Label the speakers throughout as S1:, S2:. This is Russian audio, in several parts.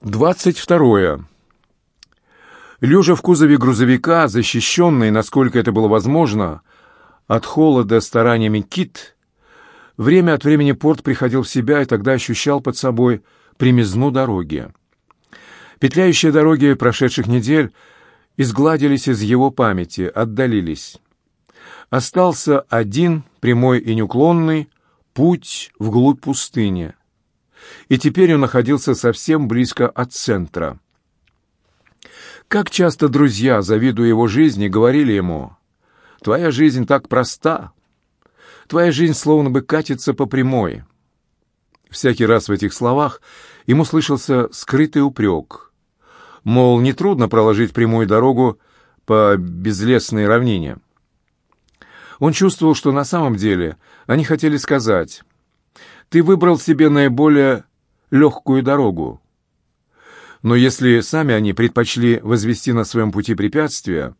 S1: Двадцать второе. Лежа в кузове грузовика, защищенный, насколько это было возможно, от холода стараниями кит, время от времени Порт приходил в себя и тогда ощущал под собой примизну дороги. Петляющие дороги прошедших недель изгладились из его памяти, отдалились. Остался один, прямой и неуклонный, путь вглубь пустыни. И теперь он находился совсем близко от центра. Как часто друзья, завидуя его жизни, говорили ему, «Твоя жизнь так проста, твоя жизнь словно бы катится по прямой». Всякий раз в этих словах ему слышался скрытый упрек. Мол, нетрудно проложить прямую дорогу по безлесной равнине. Он чувствовал, что на самом деле они хотели сказать «Ты выбрал себе наиболее легкую дорогу». Но если сами они предпочли возвести на своем пути препятствия,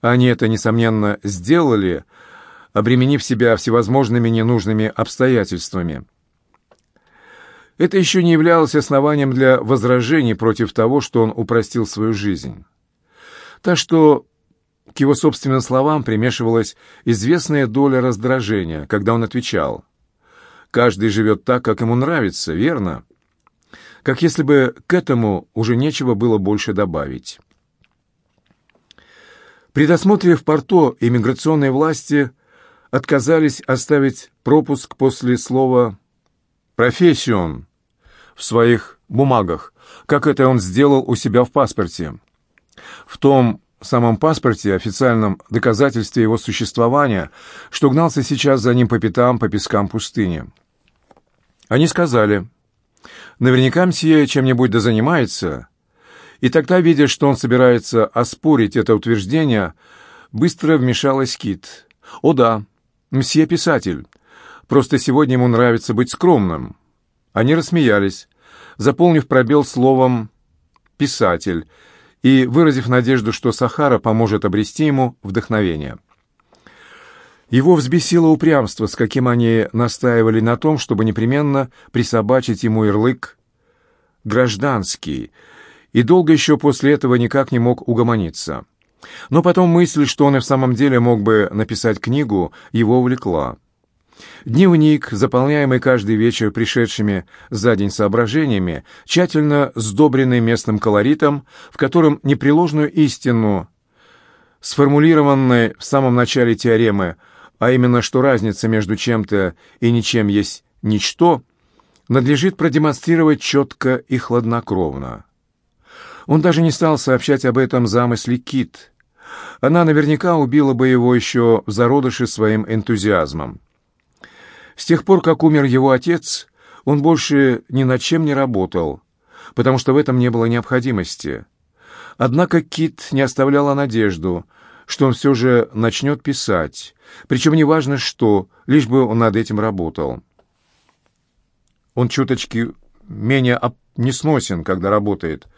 S1: они это, несомненно, сделали, обременив себя всевозможными ненужными обстоятельствами. Это еще не являлось основанием для возражений против того, что он упростил свою жизнь. Так что к его собственным словам примешивалась известная доля раздражения, когда он отвечал. «Каждый живет так, как ему нравится, верно?» Как если бы к этому уже нечего было больше добавить. При досмотре в порту иммиграционные власти отказались оставить пропуск после слова «профессион» в своих бумагах, как это он сделал у себя в паспорте. В том самом паспорте, официальном доказательстве его существования, что гнался сейчас за ним по пятам по пескам пустыни. Они сказали, наверняка мсье чем-нибудь да занимается, и тогда, видя, что он собирается оспорить это утверждение, быстро вмешалась Кит. «О да, мсье писатель, просто сегодня ему нравится быть скромным». Они рассмеялись, заполнив пробел словом «писатель», и выразив надежду, что Сахара поможет обрести ему вдохновение. Его взбесило упрямство, с каким они настаивали на том, чтобы непременно присобачить ему ярлык «гражданский», и долго еще после этого никак не мог угомониться. Но потом мысль, что он и в самом деле мог бы написать книгу, его увлекла. Дневник, заполняемый каждый вечер пришедшими за день соображениями, тщательно сдобренный местным колоритом, в котором непреложную истину, сформулированной в самом начале теоремы, а именно, что разница между чем-то и ничем есть ничто, надлежит продемонстрировать четко и хладнокровно. Он даже не стал сообщать об этом замысле Кит. Она наверняка убила бы его еще в зародыше своим энтузиазмом. С тех пор, как умер его отец, он больше ни над чем не работал, потому что в этом не было необходимости. Однако Кит не оставляла надежду, что он все же начнет писать, причем неважно что, лишь бы он над этим работал. Он чуточки менее несносен, когда работает,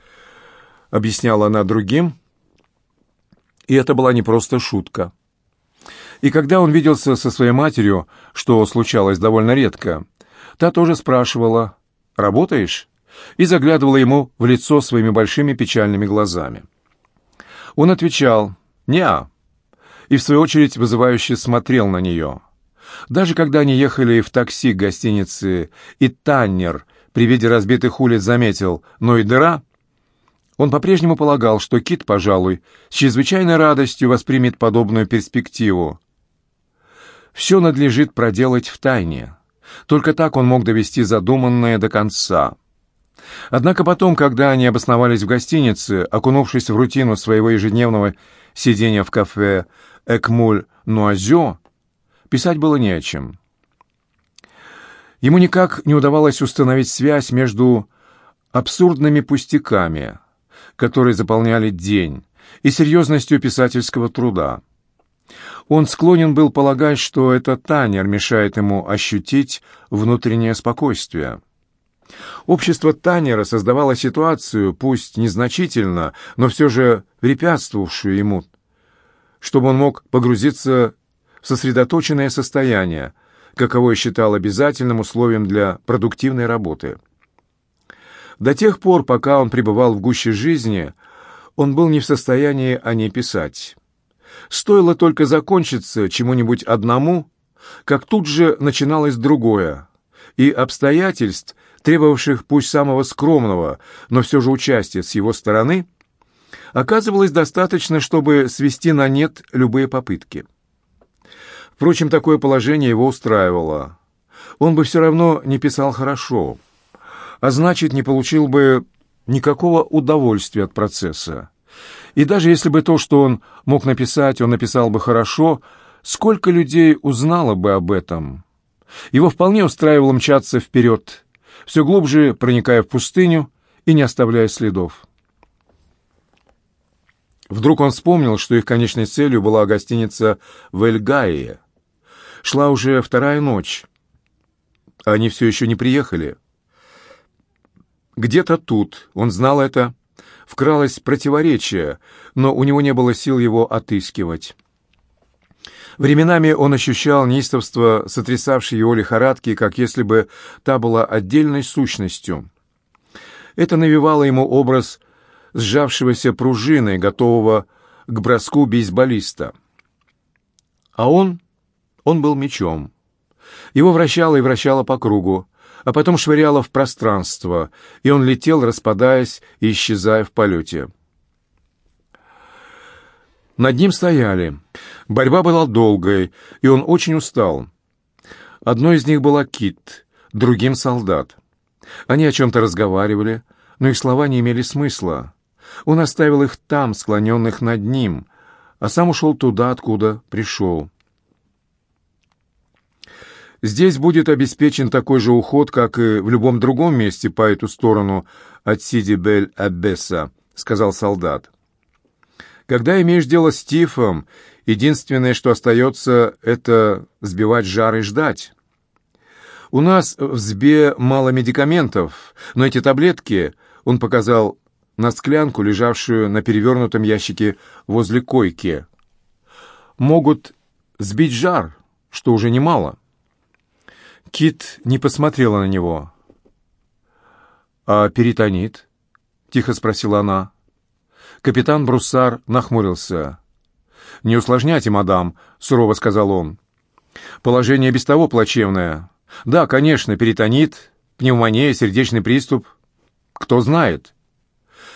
S1: объясняла она другим, и это была не просто шутка. И когда он виделся со своей матерью, что случалось довольно редко, та тоже спрашивала «Работаешь?» и заглядывала ему в лицо своими большими печальными глазами. Он отвечал «Неа», и в свою очередь вызывающе смотрел на нее. Даже когда они ехали в такси к гостинице, и Таннер при виде разбитых улиц заметил «но и дыра», он по-прежнему полагал, что Кит, пожалуй, с чрезвычайной радостью воспримет подобную перспективу, все надлежит проделать в тайне. Только так он мог довести задуманное до конца. Однако потом, когда они обосновались в гостинице, окунувшись в рутину своего ежедневного сидения в кафе «Экмуль-Нуазё», писать было не о чем. Ему никак не удавалось установить связь между абсурдными пустяками, которые заполняли день, и серьезностью писательского труда. Он склонен был полагать, что это Танер мешает ему ощутить внутреннее спокойствие. Общество Танера создавало ситуацию, пусть незначительно, но все же препятствовавшую ему, чтобы он мог погрузиться в сосредоточенное состояние, каковое считал обязательным условием для продуктивной работы. До тех пор, пока он пребывал в гуще жизни, он был не в состоянии о ней писать. Стоило только закончиться чему-нибудь одному, как тут же начиналось другое, и обстоятельств, требовавших пусть самого скромного, но все же участия с его стороны, оказывалось достаточно, чтобы свести на нет любые попытки. Впрочем, такое положение его устраивало. Он бы все равно не писал хорошо, а значит, не получил бы никакого удовольствия от процесса. И даже если бы то, что он мог написать, он написал бы хорошо, сколько людей узнало бы об этом? Его вполне устраивало мчаться вперед, все глубже проникая в пустыню и не оставляя следов. Вдруг он вспомнил, что их конечной целью была гостиница в Эльгае. Шла уже вторая ночь. Они все еще не приехали. Где-то тут, он знал это, вкралось противоречие, но у него не было сил его отыскивать. Временами он ощущал неистовство, сотрясавшей его лихорадки, как если бы та была отдельной сущностью. Это навевало ему образ сжавшегося пружиной, готового к броску бейсболиста. А он, он был мечом. Его вращало и вращало по кругу, а потом швыряло в пространство, и он летел, распадаясь и исчезая в полете. Над ним стояли. Борьба была долгой, и он очень устал. Одной из них была Кит, другим — солдат. Они о чем-то разговаривали, но их слова не имели смысла. Он оставил их там, склоненных над ним, а сам ушел туда, откуда пришел. Здесь будет обеспечен такой же уход, как и в любом другом месте по эту сторону от Сиди-Бель-Аббеса, — сказал солдат. Когда имеешь дело с тифом, единственное, что остается, это сбивать жар и ждать. У нас в СБе мало медикаментов, но эти таблетки, он показал на склянку, лежавшую на перевернутом ящике возле койки, могут сбить жар, что уже немало. Кит не посмотрела на него. «А перитонит?» — тихо спросила она. Капитан Бруссар нахмурился. «Не усложняйте, мадам», — сурово сказал он. «Положение без того плачевное. Да, конечно, перитонит, пневмония, сердечный приступ. Кто знает.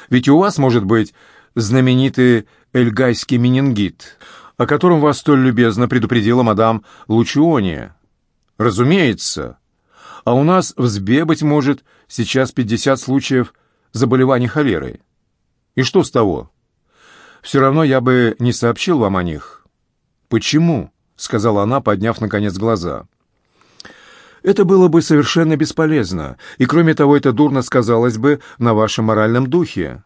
S1: Ведь у вас может быть знаменитый эльгайский менингит, о котором вас столь любезно предупредила мадам Лучиония. Разумеется. А у нас в СБЕ, быть может, сейчас 50 случаев заболеваний холерой. И что с того? Все равно я бы не сообщил вам о них. Почему? Сказала она, подняв, наконец, глаза. Это было бы совершенно бесполезно, и, кроме того, это дурно сказалось бы на вашем моральном духе.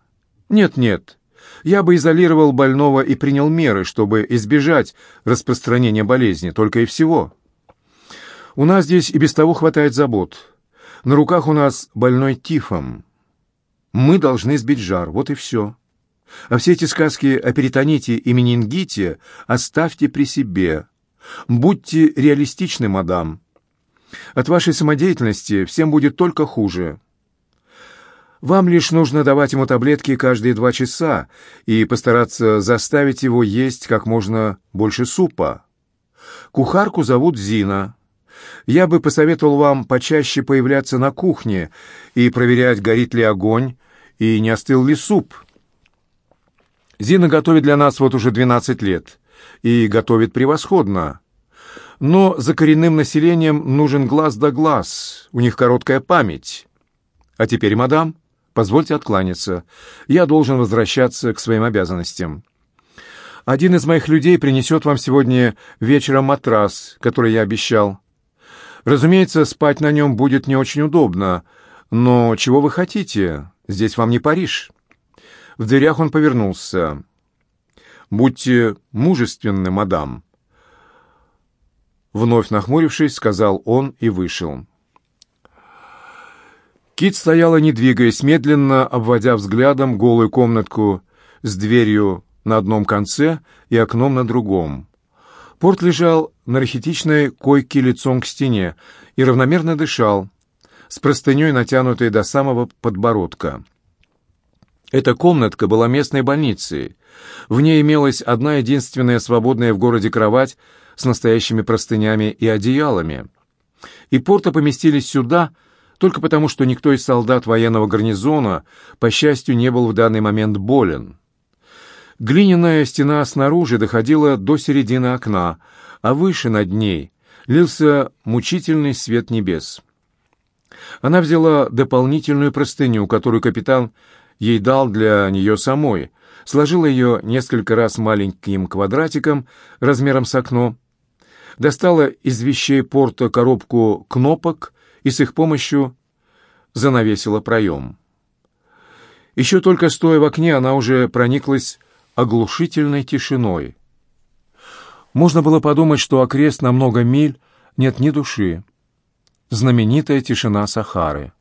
S1: Нет-нет, я бы изолировал больного и принял меры, чтобы избежать распространения болезни, только и всего». У нас здесь и без того хватает забот. На руках у нас больной тифом. Мы должны сбить жар, вот и все. А все эти сказки о перитоните и менингите оставьте при себе. Будьте реалистичны, мадам. От вашей самодеятельности всем будет только хуже. Вам лишь нужно давать ему таблетки каждые два часа и постараться заставить его есть как можно больше супа. Кухарку зовут Зина я бы посоветовал вам почаще появляться на кухне и проверять, горит ли огонь и не остыл ли суп. Зина готовит для нас вот уже 12 лет и готовит превосходно. Но за коренным населением нужен глаз да глаз, у них короткая память. А теперь, мадам, позвольте откланяться. Я должен возвращаться к своим обязанностям. Один из моих людей принесет вам сегодня вечером матрас, который я обещал. Разумеется, спать на нем будет не очень удобно, но чего вы хотите? Здесь вам не Париж. В дверях он повернулся. «Будьте мужественны, мадам». Вновь нахмурившись, сказал он и вышел. Кит стояла, не двигаясь, медленно обводя взглядом голую комнатку с дверью на одном конце и окном на другом. Порт лежал на рахитичной койке лицом к стене и равномерно дышал, с простыней, натянутой до самого подбородка. Эта комнатка была местной больницей. В ней имелась одна единственная свободная в городе кровать с настоящими простынями и одеялами. И порта поместились сюда только потому, что никто из солдат военного гарнизона, по счастью, не был в данный момент болен. Глиняная стена снаружи доходила до середины окна, а выше над ней лился мучительный свет небес. Она взяла дополнительную простыню, которую капитан ей дал для нее самой, сложила ее несколько раз маленьким квадратиком размером с окно, достала из вещей порта коробку кнопок и с их помощью занавесила проем. Еще только стоя в окне, она уже прониклась оглушительной тишиной. Можно было подумать, что окрест на много миль нет ни души. Знаменитая тишина Сахары.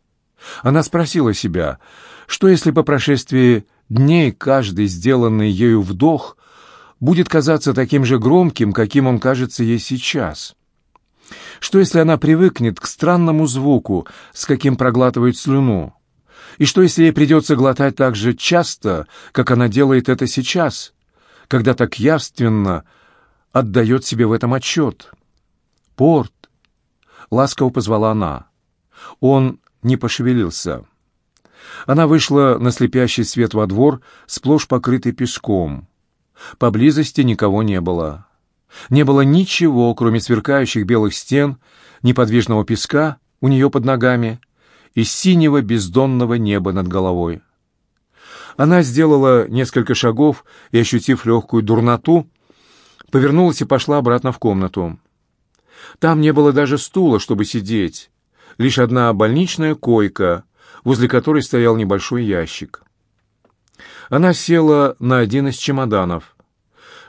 S1: Она спросила себя, что если по прошествии дней каждый сделанный ею вдох будет казаться таким же громким, каким он кажется ей сейчас? Что если она привыкнет к странному звуку, с каким проглатывает слюну? И что если ей придется глотать так же часто, как она делает это сейчас, когда так явственно отдает себе в этом отчет? «Порт!» — ласково позвала она. Он не пошевелился. Она вышла на слепящий свет во двор, сплошь покрытый песком. Поблизости никого не было. Не было ничего, кроме сверкающих белых стен, неподвижного песка у нее под ногами и синего бездонного неба над головой. Она сделала несколько шагов и, ощутив легкую дурноту, повернулась и пошла обратно в комнату. Там не было даже стула, чтобы сидеть, лишь одна больничная койка, возле которой стоял небольшой ящик. Она села на один из чемоданов.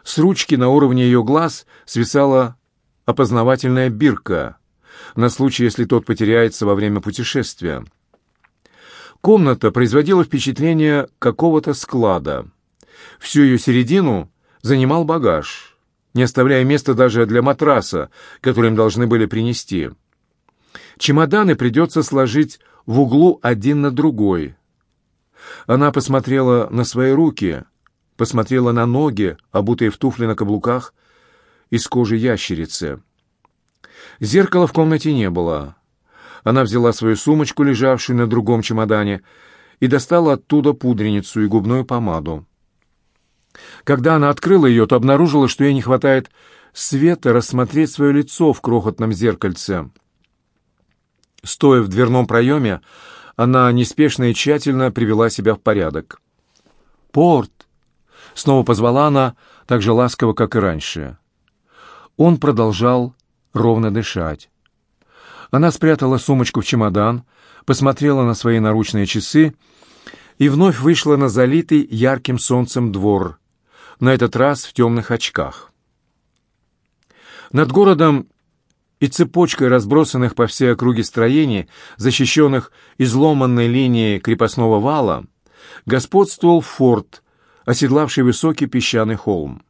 S1: С ручки на уровне ее глаз свисала опознавательная бирка на случай, если тот потеряется во время путешествия. Комната производила впечатление какого-то склада. Всю ее середину занимал багаж, не оставляя места даже для матраса, который им должны были принести. Чемоданы придется сложить в углу один на другой. Она посмотрела на свои руки, посмотрела на ноги, обутые в туфли на каблуках, из кожи ящерицы. Зеркала в комнате не было. Она взяла свою сумочку, лежавшую на другом чемодане, и достала оттуда пудреницу и губную помаду. Когда она открыла ее, то обнаружила, что ей не хватает света рассмотреть свое лицо в крохотном зеркальце. Стоя в дверном проеме, она неспешно и тщательно привела себя в порядок. «Порт!» — снова позвала она, так же ласково, как и раньше. Он продолжал ровно дышать. Она спрятала сумочку в чемодан, посмотрела на свои наручные часы и вновь вышла на залитый ярким солнцем двор, на этот раз в темных очках. Над городом и цепочкой разбросанных по всей округе строений, защищенных изломанной линией крепостного вала, господствовал форт, оседлавший высокий песчаный холм.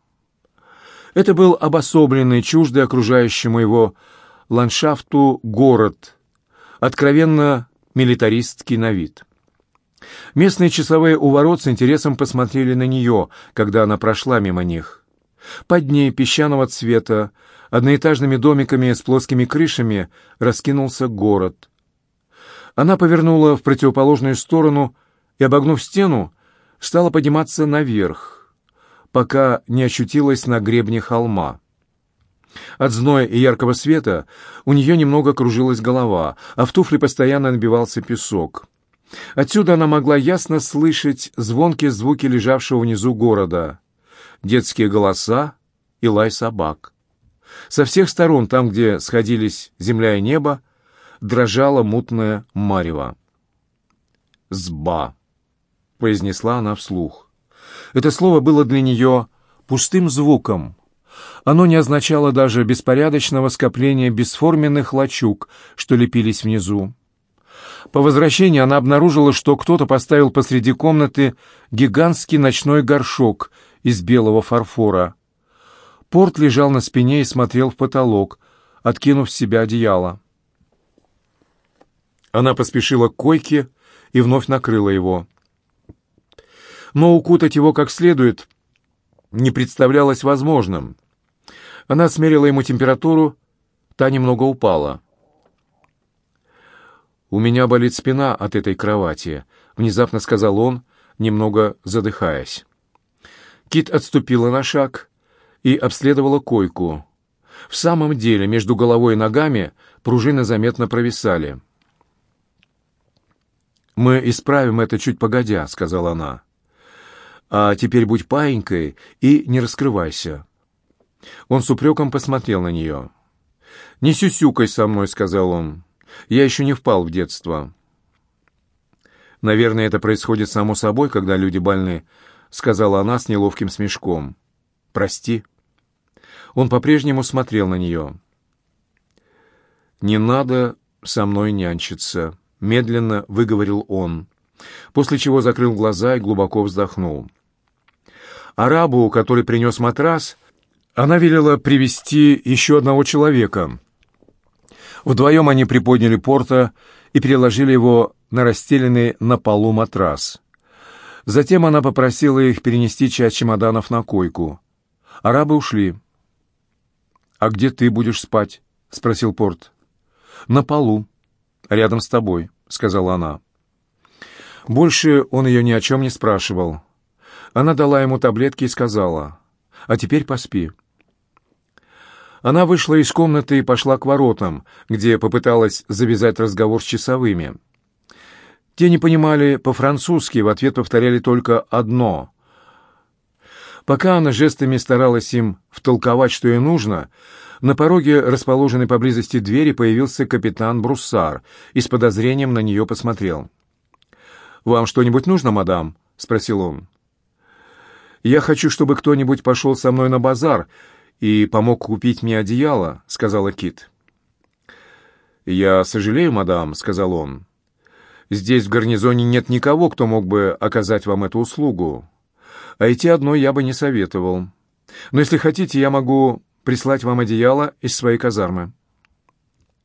S1: Это был обособленный, чуждый окружающему его ландшафту город, откровенно милитаристский на вид. Местные часовые у ворот с интересом посмотрели на нее, когда она прошла мимо них. Под ней песчаного цвета, одноэтажными домиками с плоскими крышами раскинулся город. Она повернула в противоположную сторону и, обогнув стену, стала подниматься наверх, пока не очутилась на гребне холма. От зноя и яркого света у нее немного кружилась голова, а в туфли постоянно набивался песок. Отсюда она могла ясно слышать звонкие звуки лежавшего внизу города, детские голоса и лай собак. Со всех сторон, там, где сходились земля и небо, дрожала мутная марево. «Сба», — произнесла она вслух. Это слово было для нее пустым звуком. Оно не означало даже беспорядочного скопления бесформенных лачуг, что лепились внизу. По возвращении она обнаружила, что кто-то поставил посреди комнаты гигантский ночной горшок из белого фарфора — Порт лежал на спине и смотрел в потолок, откинув с себя одеяло. Она поспешила к койке и вновь накрыла его. Но укутать его как следует не представлялось возможным. Она смерила ему температуру, та немного упала. «У меня болит спина от этой кровати», — внезапно сказал он, немного задыхаясь. Кит отступила на шаг и обследовала койку. В самом деле, между головой и ногами пружины заметно провисали. «Мы исправим это чуть погодя», — сказала она. «А теперь будь паинькой и не раскрывайся». Он с упреком посмотрел на нее. «Не сюсюкай со мной», — сказал он. «Я еще не впал в детство». «Наверное, это происходит само собой, когда люди больны», — сказала она с неловким смешком. «Прости». Он по-прежнему смотрел на нее. «Не надо со мной нянчиться», — медленно выговорил он, после чего закрыл глаза и глубоко вздохнул. Арабу, который принес матрас, она велела привести еще одного человека. Вдвоем они приподняли порта и переложили его на расстеленный на полу матрас. Затем она попросила их перенести часть чемоданов на койку. Арабы ушли. «А где ты будешь спать?» — спросил Порт. «На полу, рядом с тобой», — сказала она. Больше он ее ни о чем не спрашивал. Она дала ему таблетки и сказала, «А теперь поспи». Она вышла из комнаты и пошла к воротам, где попыталась завязать разговор с часовыми. Те не понимали по-французски, в ответ повторяли только одно. Пока она жестами старалась им втолковать, что ей нужно, на пороге, расположенной поблизости двери, появился капитан Бруссар и с подозрением на нее посмотрел. «Вам что-нибудь нужно, мадам?» — спросил он. «Я хочу, чтобы кто-нибудь пошел со мной на базар и помог купить мне одеяло», — сказала Кит. «Я сожалею, мадам», — сказал он. Здесь, в гарнизоне, нет никого, кто мог бы оказать вам эту услугу. А идти одной я бы не советовал. Но если хотите, я могу прислать вам одеяло из своей казармы».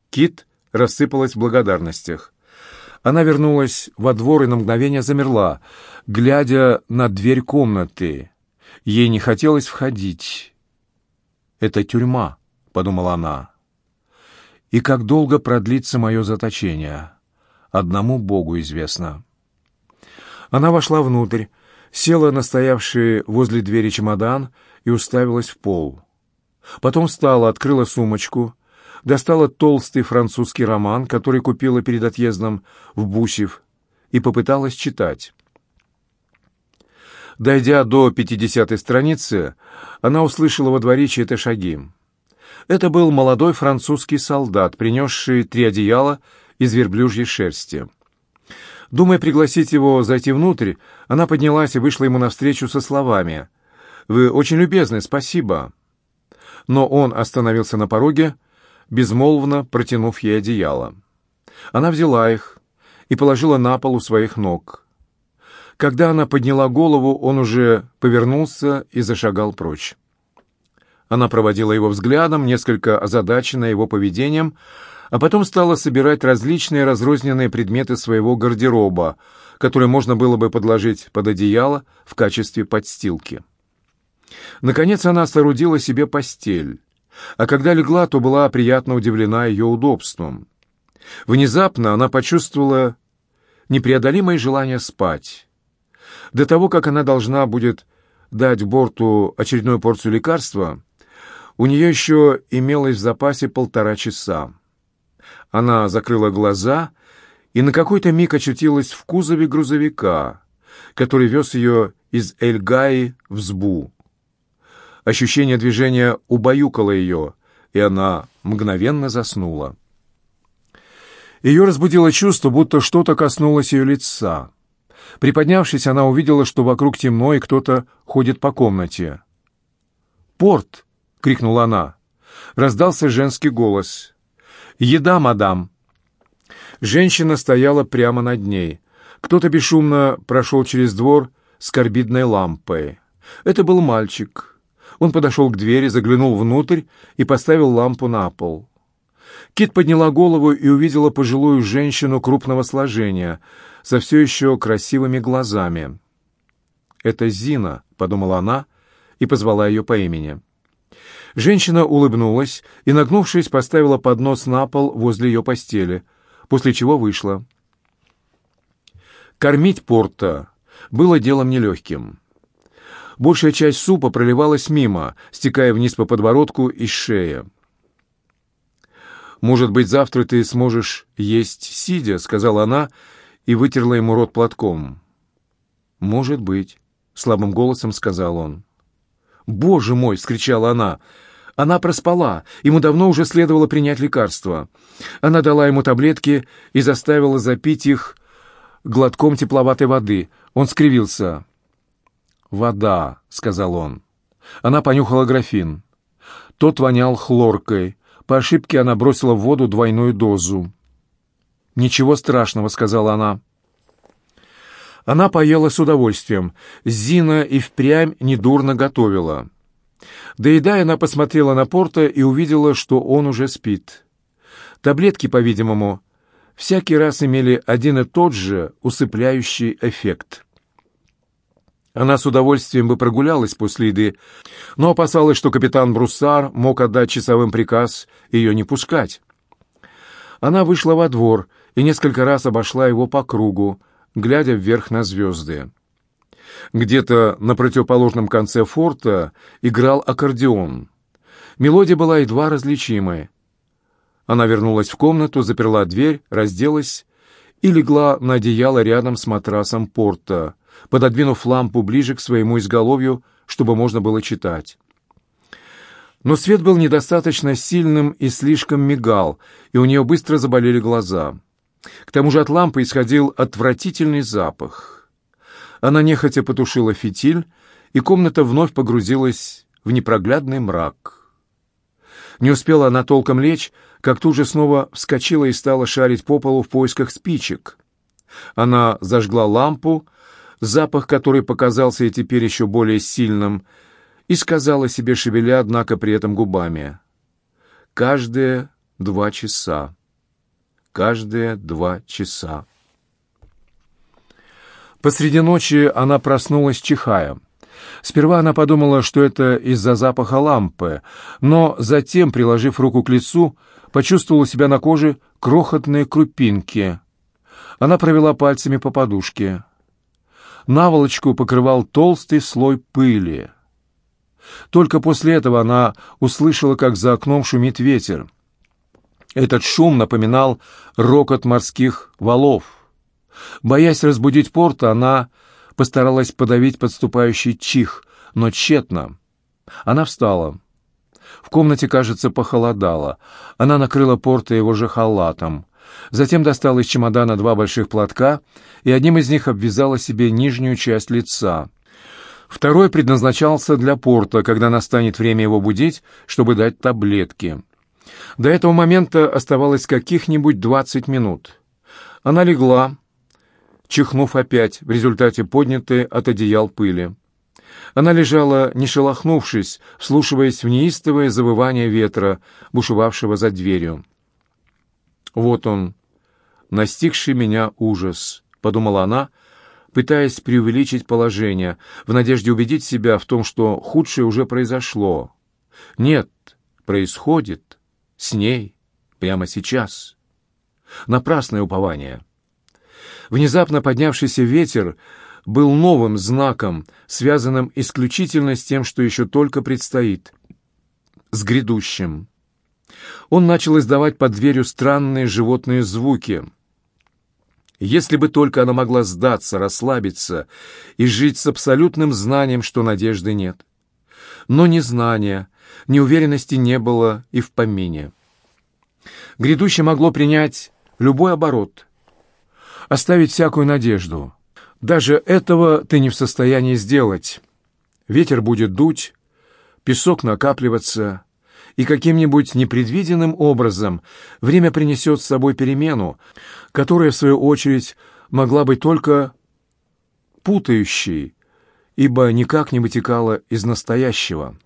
S1: Кит рассыпалась в благодарностях. Она вернулась во двор и на мгновение замерла, глядя на дверь комнаты. Ей не хотелось входить. «Это тюрьма», — подумала она. «И как долго продлится мое заточение?» одному Богу известно. Она вошла внутрь, села на стоявший возле двери чемодан и уставилась в пол. Потом встала, открыла сумочку, достала толстый французский роман, который купила перед отъездом в Бусев, и попыталась читать. Дойдя до пятидесятой страницы, она услышала во дворе чьи-то шаги. Это был молодой французский солдат, принесший три одеяла из верблюжьей шерсти. Думая пригласить его зайти внутрь, она поднялась и вышла ему навстречу со словами «Вы очень любезны, спасибо». Но он остановился на пороге, безмолвно протянув ей одеяло. Она взяла их и положила на пол у своих ног. Когда она подняла голову, он уже повернулся и зашагал прочь. Она проводила его взглядом, несколько озадаченная его поведением, а потом стала собирать различные разрозненные предметы своего гардероба, которые можно было бы подложить под одеяло в качестве подстилки. Наконец она соорудила себе постель, а когда легла, то была приятно удивлена ее удобством. Внезапно она почувствовала непреодолимое желание спать. До того, как она должна будет дать Борту очередную порцию лекарства, у нее еще имелось в запасе полтора часа. Она закрыла глаза и на какой-то миг очутилась в кузове грузовика, который вез ее из Эльгаи в Сбу. Ощущение движения убаюкало ее, и она мгновенно заснула. Ее разбудило чувство, будто что-то коснулось ее лица. Приподнявшись, она увидела, что вокруг темно, и кто-то ходит по комнате. «Порт!» — крикнула она. Раздался женский голос. «Еда, мадам!» Женщина стояла прямо над ней. Кто-то бесшумно прошел через двор с карбидной лампой. Это был мальчик. Он подошел к двери, заглянул внутрь и поставил лампу на пол. Кит подняла голову и увидела пожилую женщину крупного сложения, со все еще красивыми глазами. «Это Зина», — подумала она и позвала ее по имени. Женщина улыбнулась и, нагнувшись, поставила поднос на пол возле ее постели, после чего вышла. Кормить Порта было делом нелегким. Большая часть супа проливалась мимо, стекая вниз по подбородку и шее. «Может быть, завтра ты сможешь есть сидя», — сказала она и вытерла ему рот платком. «Может быть», — слабым голосом сказал он. «Боже мой!» — вскричала она. Она проспала, ему давно уже следовало принять лекарство. Она дала ему таблетки и заставила запить их глотком тепловатой воды. Он скривился. «Вода», — сказал он. Она понюхала графин. Тот вонял хлоркой. По ошибке она бросила в воду двойную дозу. «Ничего страшного», — сказала она. Она поела с удовольствием. Зина и впрямь недурно готовила. Доедая, она посмотрела на Порта и увидела, что он уже спит. Таблетки, по-видимому, всякий раз имели один и тот же усыпляющий эффект. Она с удовольствием бы прогулялась после еды, но опасалась, что капитан Бруссар мог отдать часовым приказ ее не пускать. Она вышла во двор и несколько раз обошла его по кругу, глядя вверх на звезды. Где-то на противоположном конце форта играл аккордеон. Мелодия была едва различимой. Она вернулась в комнату, заперла дверь, разделась и легла на одеяло рядом с матрасом порта, пододвинув лампу ближе к своему изголовью, чтобы можно было читать. Но свет был недостаточно сильным и слишком мигал, и у нее быстро заболели глаза. К тому же от лампы исходил отвратительный запах — она нехотя потушила фитиль, и комната вновь погрузилась в непроглядный мрак. Не успела она толком лечь, как тут же снова вскочила и стала шарить по полу в поисках спичек. Она зажгла лампу, запах которой показался ей теперь еще более сильным, и сказала себе, шевеля, однако, при этом губами. «Каждые два часа. Каждые два часа». Посреди ночи она проснулась, чихая. Сперва она подумала, что это из-за запаха лампы, но затем, приложив руку к лицу, почувствовала себя на коже крохотные крупинки. Она провела пальцами по подушке. Наволочку покрывал толстый слой пыли. Только после этого она услышала, как за окном шумит ветер. Этот шум напоминал рокот морских валов. Боясь разбудить Порта, она постаралась подавить подступающий чих, но тщетно. Она встала. В комнате, кажется, похолодало. Она накрыла Порта его же халатом. Затем достала из чемодана два больших платка и одним из них обвязала себе нижнюю часть лица. Второй предназначался для Порта, когда настанет время его будить, чтобы дать таблетки. До этого момента оставалось каких-нибудь двадцать минут. Она легла, чихнув опять в результате поднятой от одеял пыли. Она лежала, не шелохнувшись, вслушиваясь в неистовое завывание ветра, бушевавшего за дверью. «Вот он, настигший меня ужас», — подумала она, пытаясь преувеличить положение, в надежде убедить себя в том, что худшее уже произошло. Нет, происходит с ней прямо сейчас. Напрасное упование. Внезапно поднявшийся ветер был новым знаком, связанным исключительно с тем, что еще только предстоит, с грядущим. Он начал издавать под дверью странные животные звуки. Если бы только она могла сдаться, расслабиться и жить с абсолютным знанием, что надежды нет. Но ни знания, ни уверенности не было и в помине. Грядущее могло принять любой оборот — оставить всякую надежду. Даже этого ты не в состоянии сделать. Ветер будет дуть, песок накапливаться, и каким-нибудь непредвиденным образом время принесет с собой перемену, которая, в свою очередь, могла быть только путающей, ибо никак не вытекала из настоящего.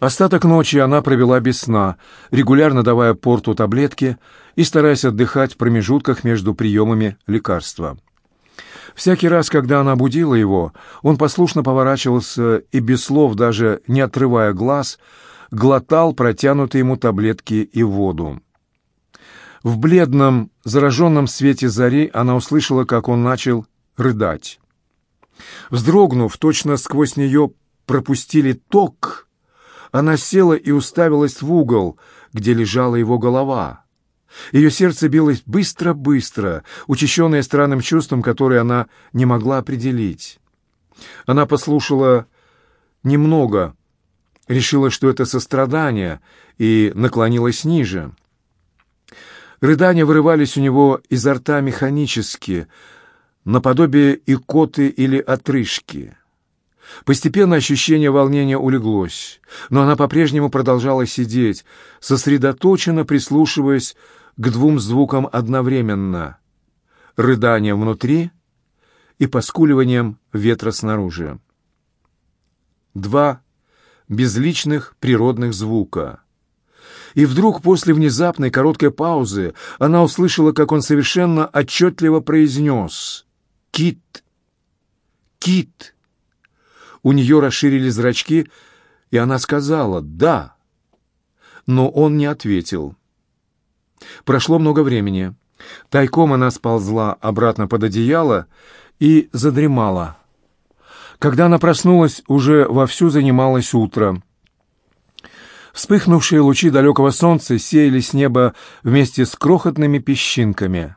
S1: Остаток ночи она провела без сна, регулярно давая порту таблетки и стараясь отдыхать в промежутках между приемами лекарства. Всякий раз, когда она будила его, он послушно поворачивался и без слов, даже не отрывая глаз, глотал протянутые ему таблетки и воду. В бледном, зараженном свете зари она услышала, как он начал рыдать. Вздрогнув, точно сквозь нее пропустили ток, она села и уставилась в угол, где лежала его голова. Ее сердце билось быстро-быстро, учащенное странным чувством, которое она не могла определить. Она послушала немного, решила, что это сострадание, и наклонилась ниже. Рыдания вырывались у него изо рта механически, наподобие икоты или отрыжки. Постепенно ощущение волнения улеглось, но она по-прежнему продолжала сидеть, сосредоточенно прислушиваясь к двум звукам одновременно — рыданием внутри и поскуливанием ветра снаружи. Два безличных природных звука. И вдруг, после внезапной короткой паузы, она услышала, как он совершенно отчетливо произнес «Кит! Кит!» У нее расширились зрачки, и она сказала «да». Но он не ответил. Прошло много времени. Тайком она сползла обратно под одеяло и задремала. Когда она проснулась, уже вовсю занималось утро. Вспыхнувшие лучи далекого солнца сеяли с неба вместе с крохотными песчинками.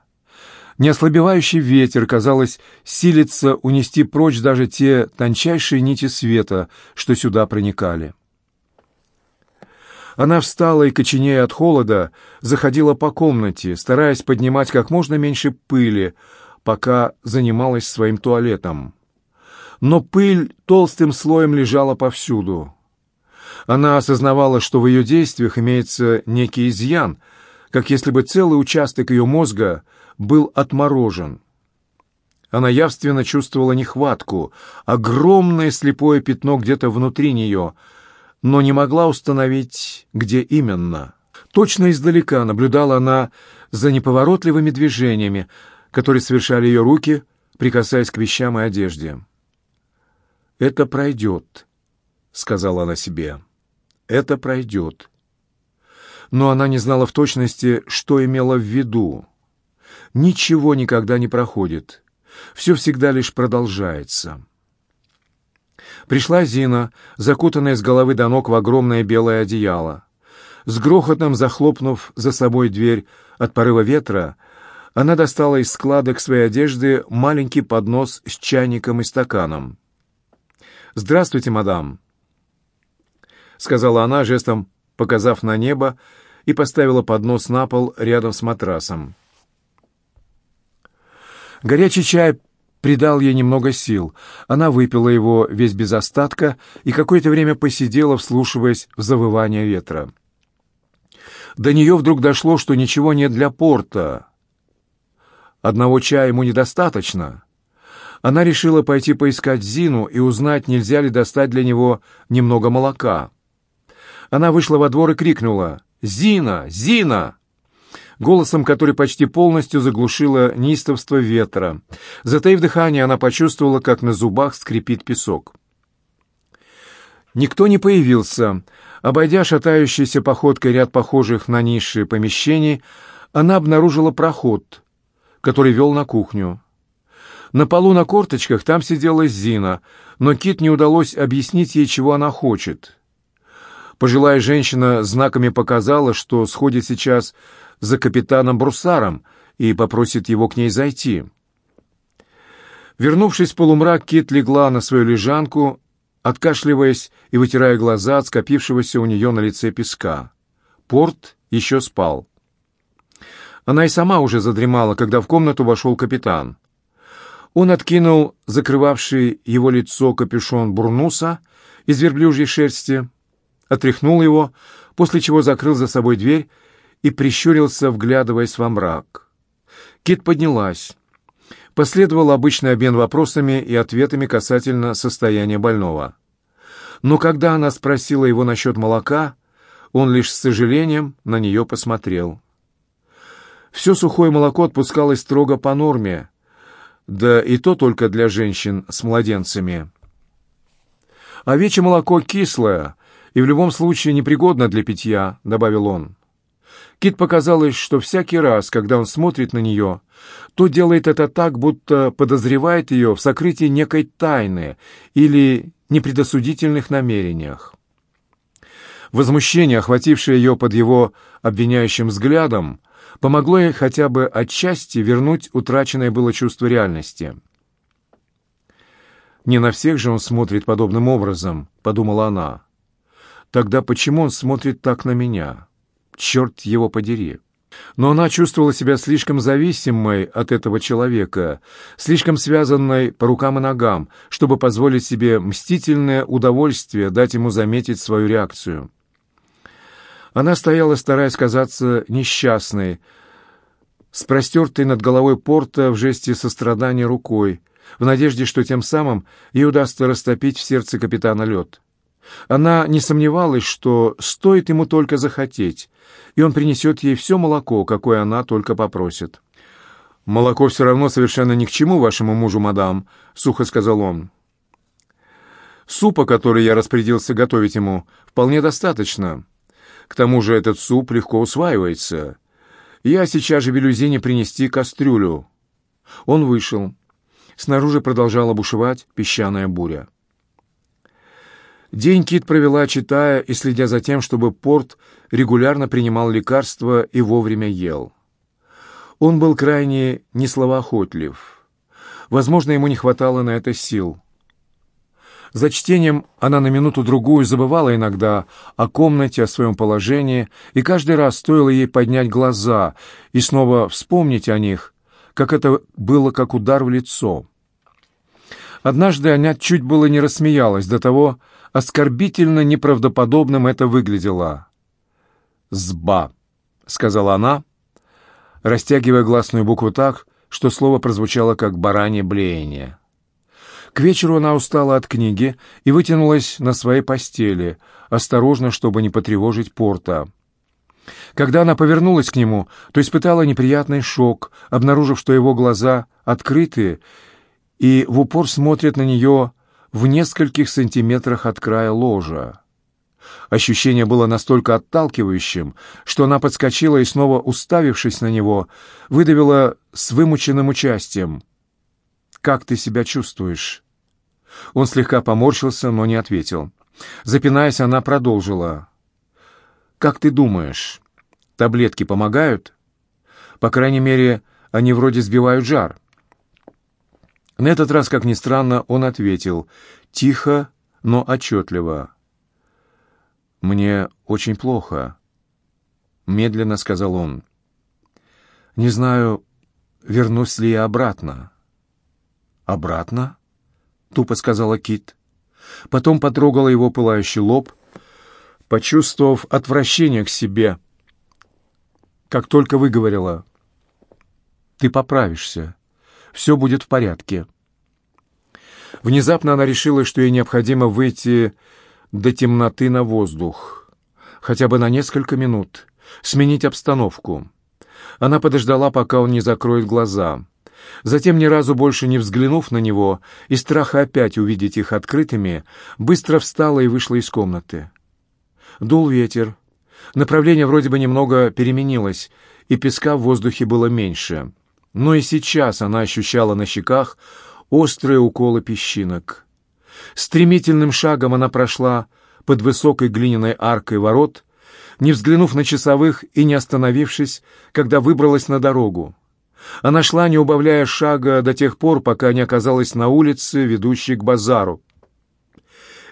S1: Неослабевающий ветер, казалось, силится унести прочь даже те тончайшие нити света, что сюда проникали. Она встала и, коченея от холода, заходила по комнате, стараясь поднимать как можно меньше пыли, пока занималась своим туалетом. Но пыль толстым слоем лежала повсюду. Она осознавала, что в ее действиях имеется некий изъян, как если бы целый участок ее мозга был отморожен. Она явственно чувствовала нехватку, огромное слепое пятно где-то внутри нее — но не могла установить, где именно. Точно издалека наблюдала она за неповоротливыми движениями, которые совершали ее руки, прикасаясь к вещам и одежде. «Это пройдет», — сказала она себе. «Это пройдет». Но она не знала в точности, что имела в виду. Ничего никогда не проходит. Все всегда лишь продолжается. Пришла Зина, закутанная с головы до ног в огромное белое одеяло. С грохотом захлопнув за собой дверь от порыва ветра, она достала из складок своей одежды маленький поднос с чайником и стаканом. «Здравствуйте, мадам», — сказала она, жестом показав на небо, и поставила поднос на пол рядом с матрасом. Горячий чай придал ей немного сил. Она выпила его весь без остатка и какое-то время посидела, вслушиваясь в завывание ветра. До нее вдруг дошло, что ничего нет для порта. Одного чая ему недостаточно. Она решила пойти поискать Зину и узнать, нельзя ли достать для него немного молока. Она вышла во двор и крикнула «Зина! Зина!» Голосом, который почти полностью заглушило неистовство ветра. Затаив дыхание, она почувствовала, как на зубах скрипит песок. Никто не появился. Обойдя шатающейся походкой ряд похожих на ниши помещений, она обнаружила проход, который вел на кухню. На полу на корточках там сидела Зина, но Кит не удалось объяснить ей, чего она хочет. Пожилая женщина знаками показала, что сходит сейчас за капитаном Брусаром и попросит его к ней зайти. Вернувшись в полумрак, Кит легла на свою лежанку, откашливаясь и вытирая глаза от скопившегося у нее на лице песка. Порт еще спал. Она и сама уже задремала, когда в комнату вошел капитан. Он откинул закрывавший его лицо капюшон бурнуса из верблюжьей шерсти, отряхнул его, после чего закрыл за собой дверь и прищурился, вглядываясь во мрак. Кит поднялась. Последовал обычный обмен вопросами и ответами касательно состояния больного. Но когда она спросила его насчет молока, он лишь с сожалением на нее посмотрел. Все сухое молоко отпускалось строго по норме, да и то только для женщин с младенцами. «Овечье молоко кислое и в любом случае непригодно для питья», — добавил он. Кит показалось, что всякий раз, когда он смотрит на нее, то делает это так, будто подозревает ее в сокрытии некой тайны или непредосудительных намерениях. Возмущение, охватившее ее под его обвиняющим взглядом, помогло ей хотя бы отчасти вернуть утраченное было чувство реальности. «Не на всех же он смотрит подобным образом», — подумала она. «Тогда почему он смотрит так на меня?» Черт его подери. Но она чувствовала себя слишком зависимой от этого человека, слишком связанной по рукам и ногам, чтобы позволить себе мстительное удовольствие дать ему заметить свою реакцию. Она стояла, стараясь казаться несчастной, с простертой над головой порта в жесте сострадания рукой, в надежде, что тем самым ей удастся растопить в сердце капитана лед. Она не сомневалась, что стоит ему только захотеть, и он принесет ей все молоко, какое она только попросит. «Молоко все равно совершенно ни к чему вашему мужу, мадам», — сухо сказал он. «Супа, который я распорядился готовить ему, вполне достаточно. К тому же этот суп легко усваивается. Я сейчас же велю Зине принести кастрюлю». Он вышел. Снаружи продолжала бушевать песчаная буря. День Кит провела, читая и следя за тем, чтобы Порт регулярно принимал лекарства и вовремя ел. Он был крайне несловоохотлив. Возможно, ему не хватало на это сил. За чтением она на минуту-другую забывала иногда о комнате, о своем положении, и каждый раз стоило ей поднять глаза и снова вспомнить о них, как это было как удар в лицо. Однажды она чуть было не рассмеялась до того, оскорбительно неправдоподобным это выглядело. «Сба», — сказала она, растягивая гласную букву так, что слово прозвучало как баранье блеяние. К вечеру она устала от книги и вытянулась на своей постели, осторожно, чтобы не потревожить порта. Когда она повернулась к нему, то испытала неприятный шок, обнаружив, что его глаза открыты и в упор смотрят на нее в нескольких сантиметрах от края ложа. Ощущение было настолько отталкивающим, что она подскочила и, снова уставившись на него, выдавила с вымученным участием. «Как ты себя чувствуешь?» Он слегка поморщился, но не ответил. Запинаясь, она продолжила. «Как ты думаешь, таблетки помогают? По крайней мере, они вроде сбивают жар». На этот раз, как ни странно, он ответил, тихо, но отчетливо. «Мне очень плохо», — медленно сказал он. «Не знаю, вернусь ли я обратно». «Обратно?» — тупо сказала Кит. Потом потрогала его пылающий лоб, почувствовав отвращение к себе. Как только выговорила, «Ты поправишься» все будет в порядке. Внезапно она решила, что ей необходимо выйти до темноты на воздух, хотя бы на несколько минут, сменить обстановку. Она подождала, пока он не закроет глаза. Затем, ни разу больше не взглянув на него, и страха опять увидеть их открытыми, быстро встала и вышла из комнаты. Дул ветер. Направление вроде бы немного переменилось, и песка в воздухе было меньше — но и сейчас она ощущала на щеках острые уколы песчинок. Стремительным шагом она прошла под высокой глиняной аркой ворот, не взглянув на часовых и не остановившись, когда выбралась на дорогу. Она шла, не убавляя шага, до тех пор, пока не оказалась на улице, ведущей к базару.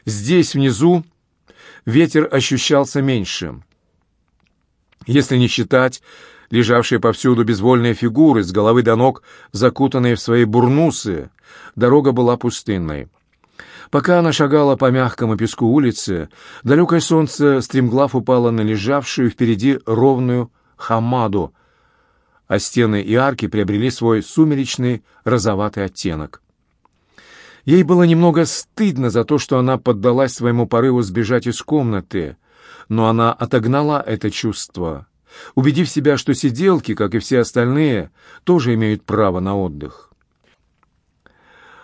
S1: Здесь, внизу, ветер ощущался меньше. Если не считать лежавшие повсюду безвольные фигуры, с головы до ног закутанные в свои бурнусы. Дорога была пустынной. Пока она шагала по мягкому песку улицы, далекое солнце стремглав упало на лежавшую впереди ровную хамаду, а стены и арки приобрели свой сумеречный розоватый оттенок. Ей было немного стыдно за то, что она поддалась своему порыву сбежать из комнаты, но она отогнала это чувство, убедив себя, что сиделки, как и все остальные, тоже имеют право на отдых.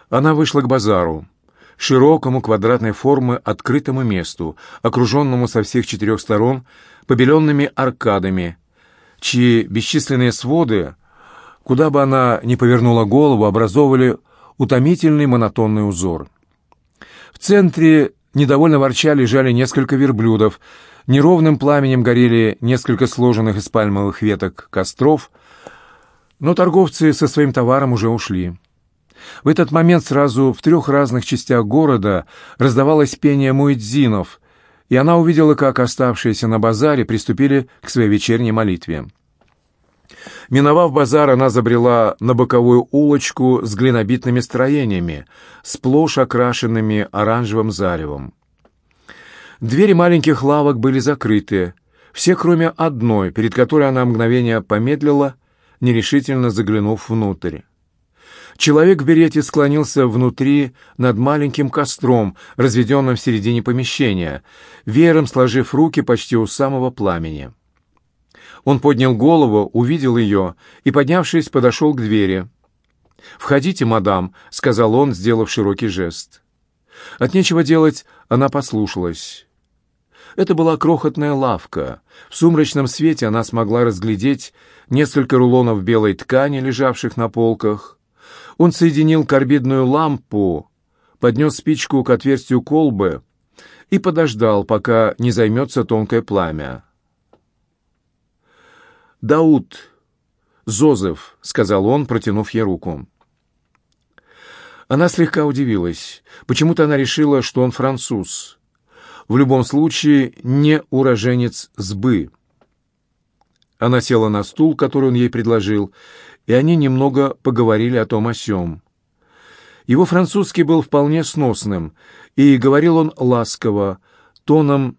S1: Она вышла к базару, широкому квадратной формы открытому месту, окруженному со всех четырех сторон побеленными аркадами, чьи бесчисленные своды, куда бы она ни повернула голову, образовывали утомительный монотонный узор. В центре недовольно ворча лежали несколько верблюдов, неровным пламенем горели несколько сложенных из пальмовых веток костров, но торговцы со своим товаром уже ушли. В этот момент сразу в трех разных частях города раздавалось пение муэдзинов, и она увидела, как оставшиеся на базаре приступили к своей вечерней молитве. Миновав базар, она забрела на боковую улочку с глинобитными строениями, сплошь окрашенными оранжевым заревом. Двери маленьких лавок были закрыты, все кроме одной, перед которой она мгновение помедлила, нерешительно заглянув внутрь. Человек в берете склонился внутри над маленьким костром, разведенным в середине помещения, веером сложив руки почти у самого пламени. Он поднял голову, увидел ее и, поднявшись, подошел к двери. «Входите, мадам», — сказал он, сделав широкий жест. От нечего делать она послушалась. Это была крохотная лавка. В сумрачном свете она смогла разглядеть несколько рулонов белой ткани, лежавших на полках, он соединил карбидную лампу, поднес спичку к отверстию колбы и подождал, пока не займется тонкое пламя. «Дауд, Зозеф», — сказал он, протянув ей руку. Она слегка удивилась. Почему-то она решила, что он француз. В любом случае, не уроженец Сбы. Она села на стул, который он ей предложил, и они немного поговорили о том о сём. Его французский был вполне сносным, и говорил он ласково, тоном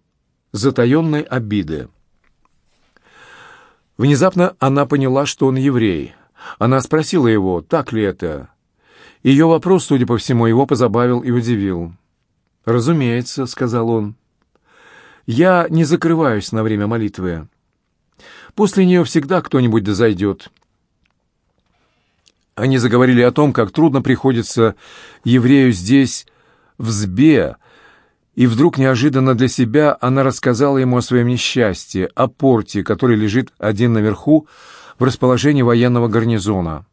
S1: затаенной обиды. Внезапно она поняла, что он еврей. Она спросила его, так ли это. Ее вопрос, судя по всему, его позабавил и удивил. «Разумеется», — сказал он. «Я не закрываюсь на время молитвы. После нее всегда кто-нибудь дозайдет. Они заговорили о том, как трудно приходится еврею здесь, в Збе, и вдруг неожиданно для себя она рассказала ему о своем несчастье, о порте, который лежит один наверху в расположении военного гарнизона.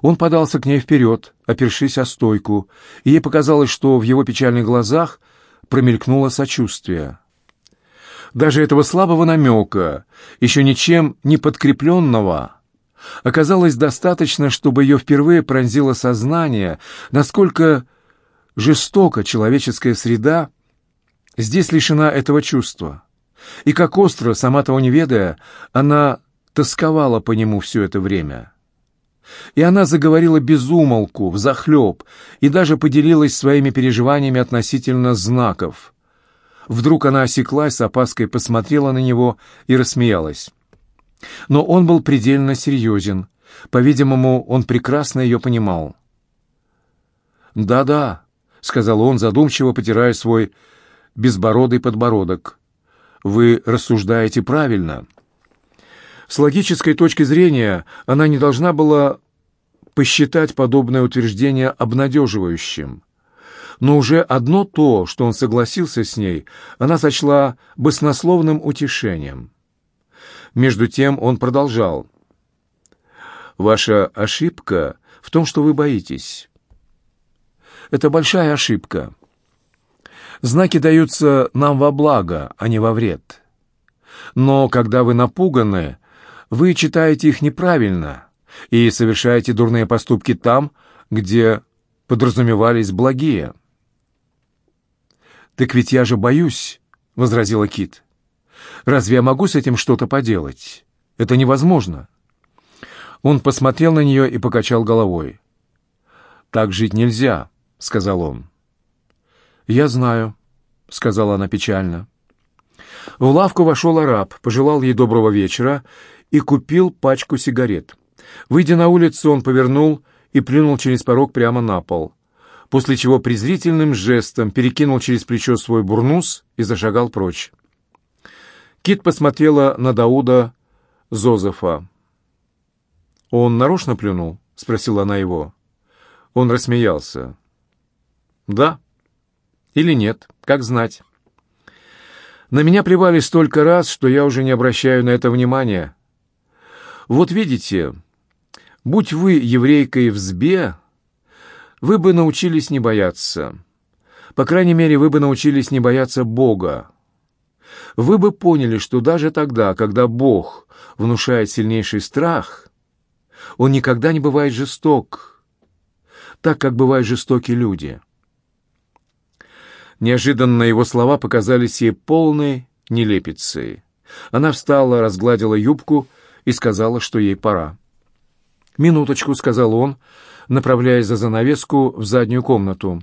S1: Он подался к ней вперед, опершись о стойку, и ей показалось, что в его печальных глазах промелькнуло сочувствие. Даже этого слабого намека, еще ничем не подкрепленного, оказалось достаточно, чтобы ее впервые пронзило сознание, насколько жестока человеческая среда здесь лишена этого чувства. И как остро, сама того не ведая, она тосковала по нему все это время. И она заговорила без умолку, взахлеб, и даже поделилась своими переживаниями относительно знаков. Вдруг она осеклась, с опаской посмотрела на него и рассмеялась. Но он был предельно серьезен. По-видимому, он прекрасно ее понимал. «Да-да», — сказал он, задумчиво потирая свой безбородый подбородок. «Вы рассуждаете правильно». С логической точки зрения она не должна была посчитать подобное утверждение обнадеживающим. Но уже одно то, что он согласился с ней, она сочла баснословным утешением. Между тем он продолжал. «Ваша ошибка в том, что вы боитесь. Это большая ошибка. Знаки даются нам во благо, а не во вред. Но когда вы напуганы, вы читаете их неправильно и совершаете дурные поступки там, где подразумевались благие». «Так ведь я же боюсь», — возразила Кит. Разве я могу с этим что-то поделать? Это невозможно. Он посмотрел на нее и покачал головой. «Так жить нельзя», — сказал он. «Я знаю», — сказала она печально. В лавку вошел араб, пожелал ей доброго вечера и купил пачку сигарет. Выйдя на улицу, он повернул и плюнул через порог прямо на пол. после чего презрительным жестом перекинул через плечо свой бурнус и зашагал прочь. Кит посмотрела на Дауда Зозефа. «Он нарочно плюнул?» — спросила она его. Он рассмеялся. «Да. Или нет, как знать. На меня плевали столько раз, что я уже не обращаю на это внимания. Вот видите, будь вы еврейкой в Сбе, вы бы научились не бояться. По крайней мере, вы бы научились не бояться Бога. Вы бы поняли, что даже тогда, когда Бог внушает сильнейший страх, Он никогда не бывает жесток, так как бывают жестоки люди. Неожиданно его слова показались ей полной нелепицей. Она встала, разгладила юбку и сказала, что ей пора. «Минуточку», — сказал он, направляясь за занавеску в заднюю комнату.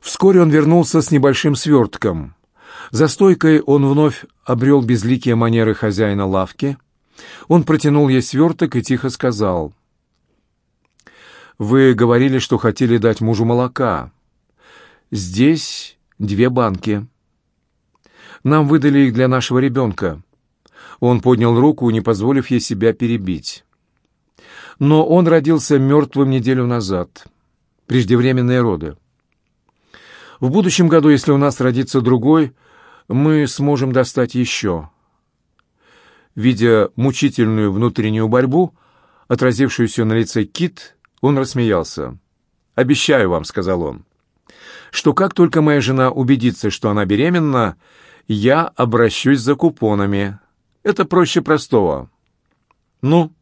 S1: Вскоре он вернулся с небольшим свертком. За стойкой он вновь обрел безликие манеры хозяина лавки. Он протянул ей сверток и тихо сказал. «Вы говорили, что хотели дать мужу молока. Здесь две банки. Нам выдали их для нашего ребенка». Он поднял руку, не позволив ей себя перебить. Но он родился мертвым неделю назад. Преждевременные роды. В будущем году, если у нас родится другой, мы сможем достать еще. Видя мучительную внутреннюю борьбу, отразившуюся на лице Кит, он рассмеялся. «Обещаю вам», — сказал он, — «что как только моя жена убедится, что она беременна, я обращусь за купонами. Это проще простого. Ну,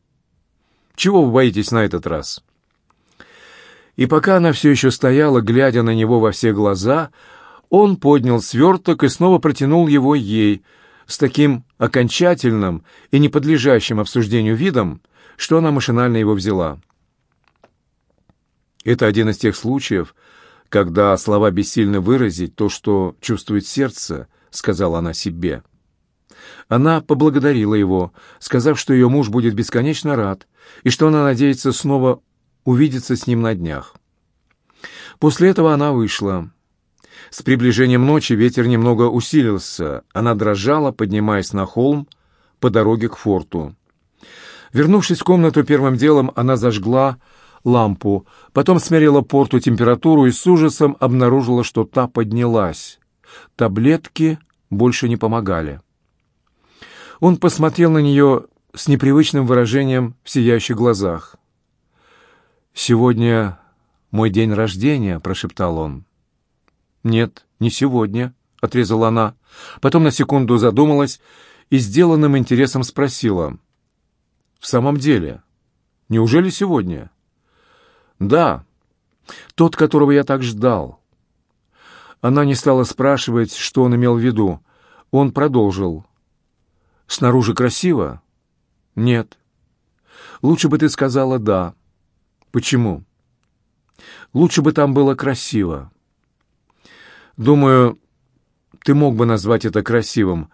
S1: чего вы боитесь на этот раз?» И пока она все еще стояла, глядя на него во все глаза, он поднял сверток и снова протянул его ей с таким окончательным и неподлежащим обсуждению видом, что она машинально его взяла. Это один из тех случаев, когда слова бессильны выразить то, что чувствует сердце, сказала она себе. Она поблагодарила его, сказав, что ее муж будет бесконечно рад, и что она надеется снова увидеться с ним на днях. После этого она вышла. С приближением ночи ветер немного усилился, она дрожала, поднимаясь на холм по дороге к форту. Вернувшись в комнату, первым делом она зажгла лампу, потом смерила порту температуру и с ужасом обнаружила, что та поднялась. Таблетки больше не помогали. Он посмотрел на нее с непривычным выражением в сияющих глазах. «Сегодня мой день рождения», — прошептал он. «Нет, не сегодня», — отрезала она. Потом на секунду задумалась и сделанным интересом спросила. «В самом деле? Неужели сегодня?» «Да, тот, которого я так ждал». Она не стала спрашивать, что он имел в виду. Он продолжил. «Снаружи красиво?» «Нет». «Лучше бы ты сказала «да». «Почему?» «Лучше бы там было красиво». «Думаю, ты мог бы назвать это красивым,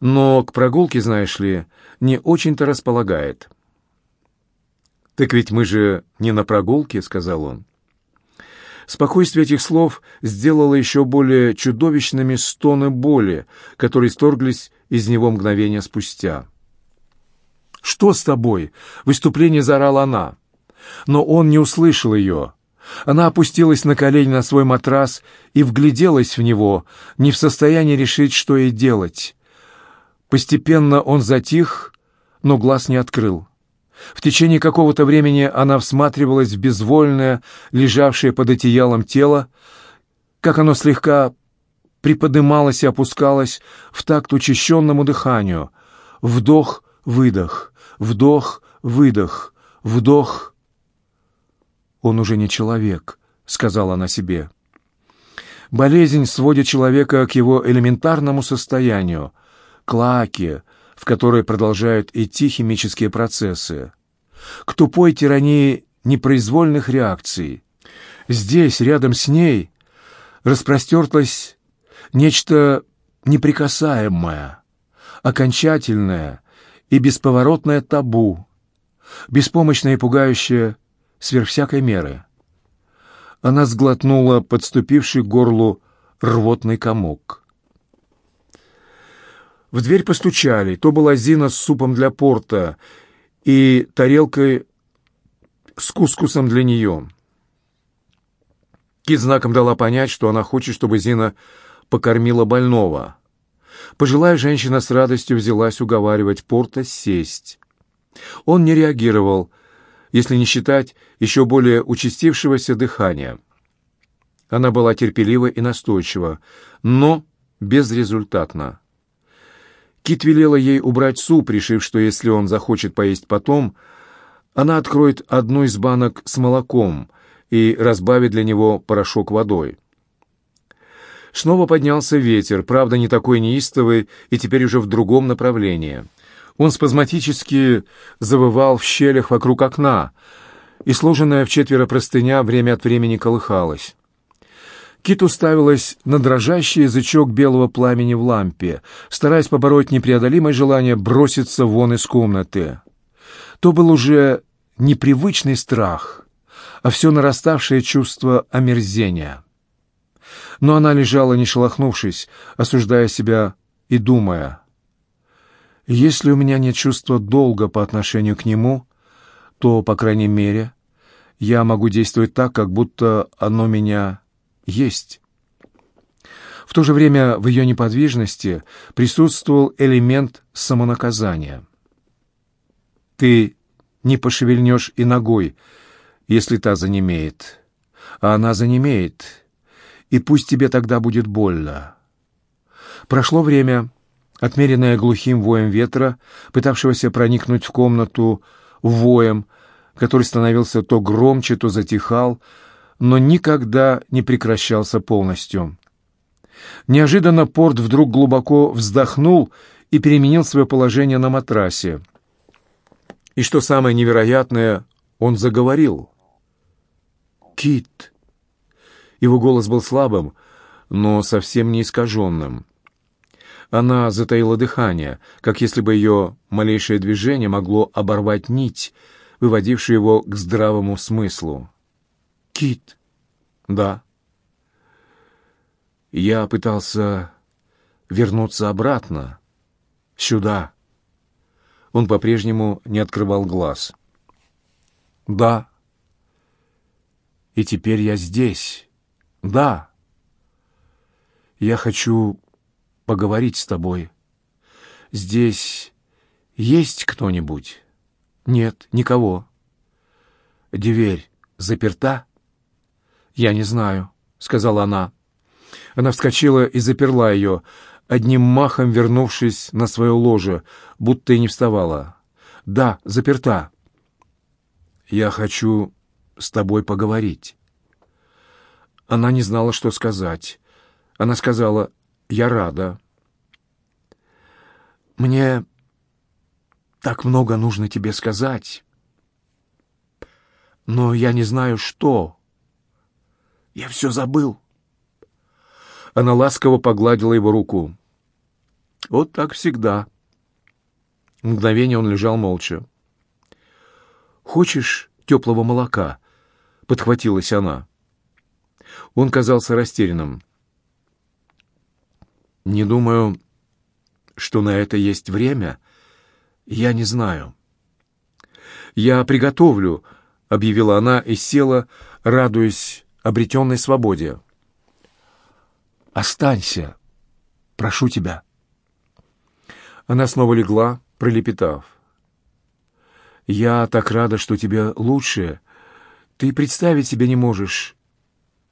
S1: но к прогулке, знаешь ли, не очень-то располагает». «Так ведь мы же не на прогулке», — сказал он. Спокойствие этих слов сделало еще более чудовищными стоны боли, которые сторглись из него мгновение спустя. «Что с тобой?» — выступление заорала она. Но он не услышал ее. Она опустилась на колени на свой матрас и вгляделась в него, не в состоянии решить, что ей делать. Постепенно он затих, но глаз не открыл. В течение какого-то времени она всматривалась в безвольное, лежавшее под одеялом тело, как оно слегка приподымалось и опускалось в такт учащенному дыханию. Вдох-выдох, вдох-выдох, вдох. «Он уже не человек», — сказала она себе. Болезнь сводит человека к его элементарному состоянию, к лаке, в которой продолжают идти химические процессы, к тупой тирании непроизвольных реакций. Здесь, рядом с ней, распростерлось нечто неприкасаемое, окончательное и бесповоротное табу, беспомощное и пугающее сверх всякой меры. Она сглотнула подступивший к горлу рвотный комок. В дверь постучали. То была Зина с супом для порта и тарелкой с кускусом для нее. Кит знаком дала понять, что она хочет, чтобы Зина покормила больного. Пожилая женщина с радостью взялась уговаривать Порта сесть. Он не реагировал, если не считать еще более участившегося дыхания. Она была терпелива и настойчива, но безрезультатна. Кит велела ей убрать суп, решив, что если он захочет поесть потом, она откроет одну из банок с молоком и разбавит для него порошок водой. Снова поднялся ветер, правда, не такой неистовый и теперь уже в другом направлении. Он спазматически завывал в щелях вокруг окна, и сложенная в четверо простыня время от времени колыхалась. Кит уставилась на дрожащий язычок белого пламени в лампе, стараясь побороть непреодолимое желание броситься вон из комнаты. То был уже непривычный страх, а все нараставшее чувство омерзения. Но она лежала, не шелохнувшись, осуждая себя и думая. «Если у меня нет чувства долга по отношению к нему, то, по крайней мере, я могу действовать так, как будто оно меня есть. В то же время в ее неподвижности присутствовал элемент самонаказания. Ты не пошевельнешь и ногой, если та занемеет, а она занемеет, и пусть тебе тогда будет больно. Прошло время, отмеренное глухим воем ветра, пытавшегося проникнуть в комнату воем, который становился то громче, то затихал, но никогда не прекращался полностью. Неожиданно Порт вдруг глубоко вздохнул и переменил свое положение на матрасе. И что самое невероятное, он заговорил. «Кит!» Его голос был слабым, но совсем не искаженным. Она затаила дыхание, как если бы ее малейшее движение могло оборвать нить, выводившую его к здравому смыслу. Кит. Да. Я пытался вернуться обратно. Сюда. Он по-прежнему не открывал глаз. Да. И теперь я здесь. Да. Я хочу поговорить с тобой. Здесь есть кто-нибудь? Нет, никого. Дверь заперта? «Я не знаю», — сказала она. Она вскочила и заперла ее, одним махом вернувшись на свое ложе, будто и не вставала. «Да, заперта». «Я хочу с тобой поговорить». Она не знала, что сказать. Она сказала «Я рада». «Мне так много нужно тебе сказать, но я не знаю, что». Я все забыл. Она ласково погладила его руку. Вот так всегда. Мгновение он лежал молча. «Хочешь теплого молока?» — подхватилась она. Он казался растерянным. «Не думаю, что на это есть время. Я не знаю». «Я приготовлю», — объявила она и села, радуясь обретенной свободе. «Останься! Прошу тебя!» Она снова легла, пролепетав. «Я так рада, что тебе лучше. Ты представить себе не можешь,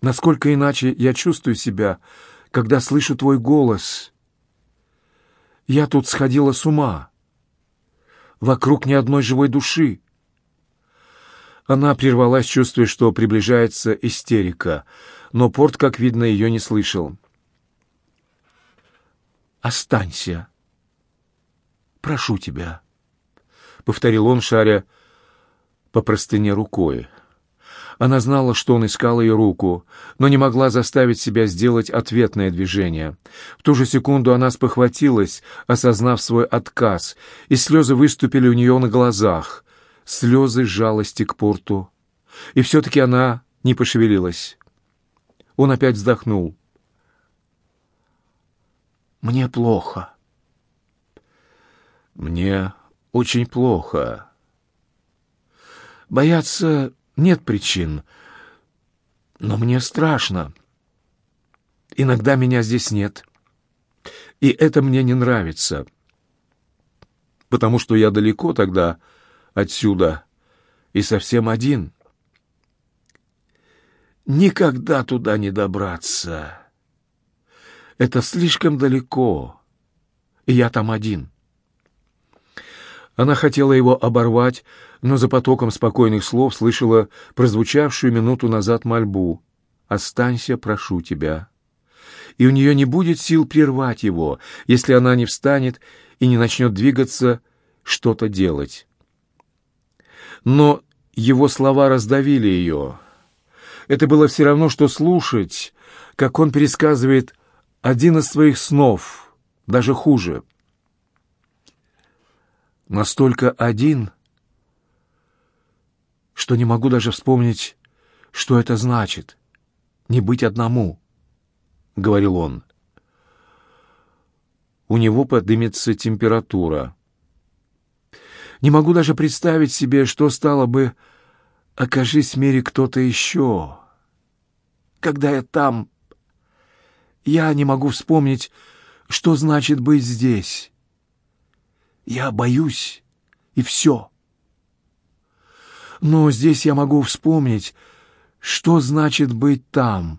S1: насколько иначе я чувствую себя, когда слышу твой голос. Я тут сходила с ума. Вокруг ни одной живой души. Она прервалась, чувствуя, что приближается истерика, но Порт, как видно, ее не слышал. «Останься. Прошу тебя», — повторил он, шаря по простыне рукой. Она знала, что он искал ее руку, но не могла заставить себя сделать ответное движение. В ту же секунду она спохватилась, осознав свой отказ, и слезы выступили у нее на глазах слезы жалости к порту. И все-таки она не пошевелилась. Он опять вздохнул. «Мне плохо». «Мне очень плохо». «Бояться нет причин, но мне страшно. Иногда меня здесь нет, и это мне не нравится, потому что я далеко тогда отсюда и совсем один». Никогда туда не добраться. Это слишком далеко, и я там один. Она хотела его оборвать, но за потоком спокойных слов слышала прозвучавшую минуту назад мольбу. «Останься, прошу тебя». И у нее не будет сил прервать его, если она не встанет и не начнет двигаться, что-то делать. Но его слова раздавили ее. Это было все равно, что слушать, как он пересказывает один из своих снов, даже хуже. Настолько один, что не могу даже вспомнить, что это значит — не быть одному, — говорил он. У него поднимется температура. Не могу даже представить себе, что стало бы окажись в мире кто-то еще. Когда я там, я не могу вспомнить, что значит быть здесь. Я боюсь, и все. Но здесь я могу вспомнить, что значит быть там.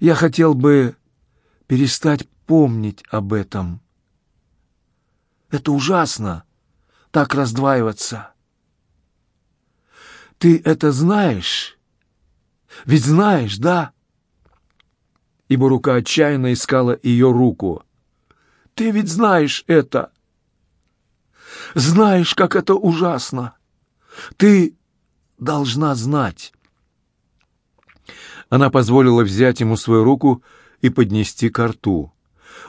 S1: Я хотел бы перестать помнить об этом. Это ужасно, так раздваиваться. Ты это знаешь? Ведь знаешь, да?» Ибо рука отчаянно искала ее руку. «Ты ведь знаешь это! Знаешь, как это ужасно! Ты должна знать!» Она позволила взять ему свою руку и поднести ко рту.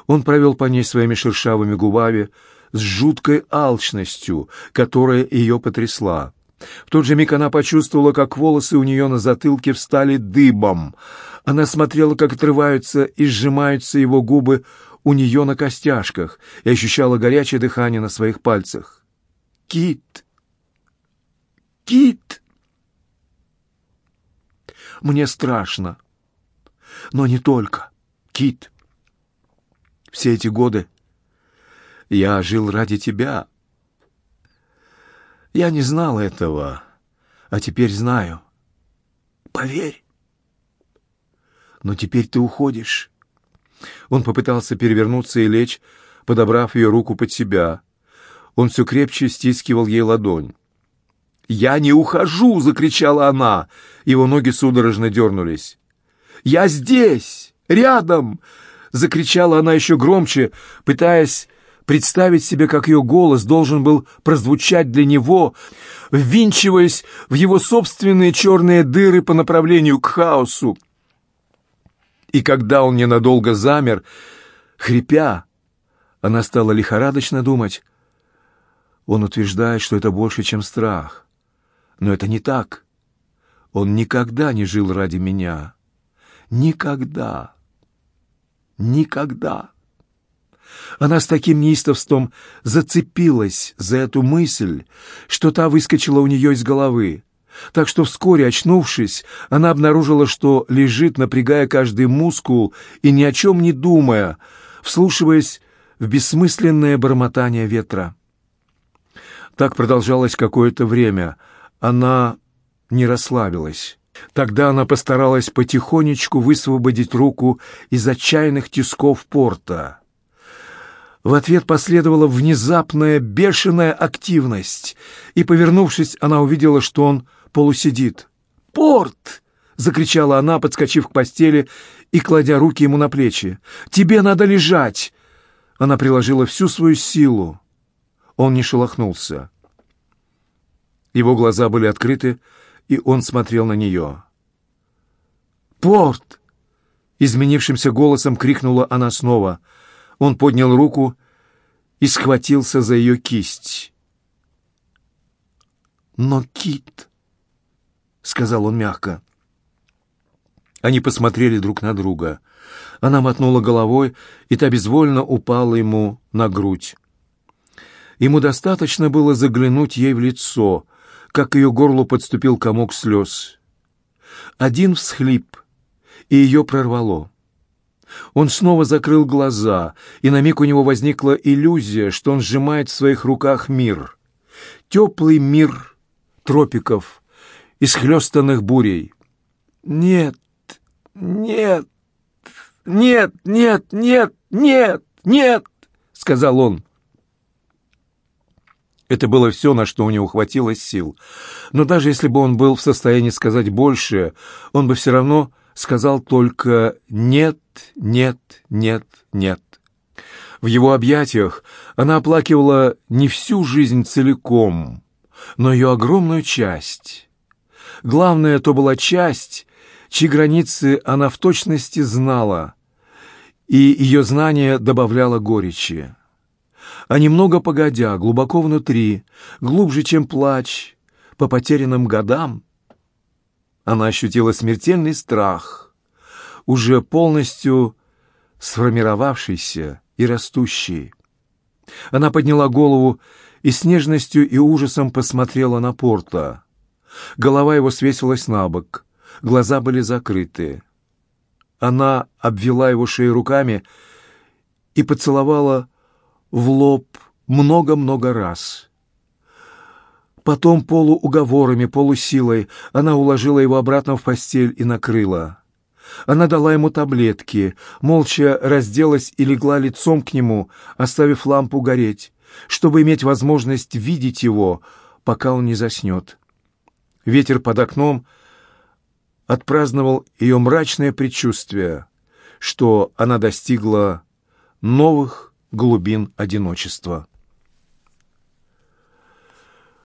S1: Он провел по ней своими шершавыми губами с жуткой алчностью, которая ее потрясла. В тот же миг она почувствовала, как волосы у нее на затылке встали дыбом. Она смотрела, как отрываются и сжимаются его губы у нее на костяшках и ощущала горячее дыхание на своих пальцах. «Кит! Кит!» «Мне страшно. Но не только. Кит. Все эти годы я жил ради тебя». Я не знал этого, а теперь знаю. Поверь. Но теперь ты уходишь. Он попытался перевернуться и лечь, подобрав ее руку под себя. Он все крепче стискивал ей ладонь. «Я не ухожу!» — закричала она. Его ноги судорожно дернулись. «Я здесь! Рядом!» — закричала она еще громче, пытаясь представить себе, как ее голос должен был прозвучать для него, ввинчиваясь в его собственные черные дыры по направлению к хаосу. И когда он ненадолго замер, хрипя, она стала лихорадочно думать. Он утверждает, что это больше, чем страх. Но это не так. Он никогда не жил ради меня. Никогда. Никогда. Она с таким неистовством зацепилась за эту мысль, что та выскочила у нее из головы. Так что вскоре, очнувшись, она обнаружила, что лежит, напрягая каждый мускул и ни о чем не думая, вслушиваясь в бессмысленное бормотание ветра. Так продолжалось какое-то время. Она не расслабилась. Тогда она постаралась потихонечку высвободить руку из отчаянных тисков порта. В ответ последовала внезапная бешеная активность, и, повернувшись, она увидела, что он полусидит. «Порт!» — закричала она, подскочив к постели и кладя руки ему на плечи. «Тебе надо лежать!» Она приложила всю свою силу. Он не шелохнулся. Его глаза были открыты, и он смотрел на нее. «Порт!» — изменившимся голосом крикнула она снова — он поднял руку и схватился за ее кисть. «Но, Кит», — сказал он мягко, Они посмотрели друг на друга. Она мотнула головой, и та безвольно упала ему на грудь. Ему достаточно было заглянуть ей в лицо, как к ее горлу подступил комок слез. Один всхлип, и ее прорвало. Он снова закрыл глаза, и на миг у него возникла иллюзия, что он сжимает в своих руках мир. Теплый мир тропиков, исхлестанных бурей. «Нет, нет, нет, нет, нет, нет, нет!» — сказал он. Это было все, на что у него хватило сил. Но даже если бы он был в состоянии сказать больше, он бы все равно сказал только «нет, нет, нет, нет». В его объятиях она оплакивала не всю жизнь целиком, но ее огромную часть. Главное, то была часть, чьи границы она в точности знала, и ее знание добавляло горечи а немного погодя, глубоко внутри, глубже, чем плач, по потерянным годам, она ощутила смертельный страх, уже полностью сформировавшийся и растущий. Она подняла голову и с нежностью и ужасом посмотрела на Порта. Голова его свесилась на бок, глаза были закрыты. Она обвела его шею руками и поцеловала в лоб много-много раз. Потом полууговорами, полусилой она уложила его обратно в постель и накрыла. Она дала ему таблетки, молча разделась и легла лицом к нему, оставив лампу гореть, чтобы иметь возможность видеть его, пока он не заснет. Ветер под окном отпраздновал ее мрачное предчувствие, что она достигла новых глубин одиночества.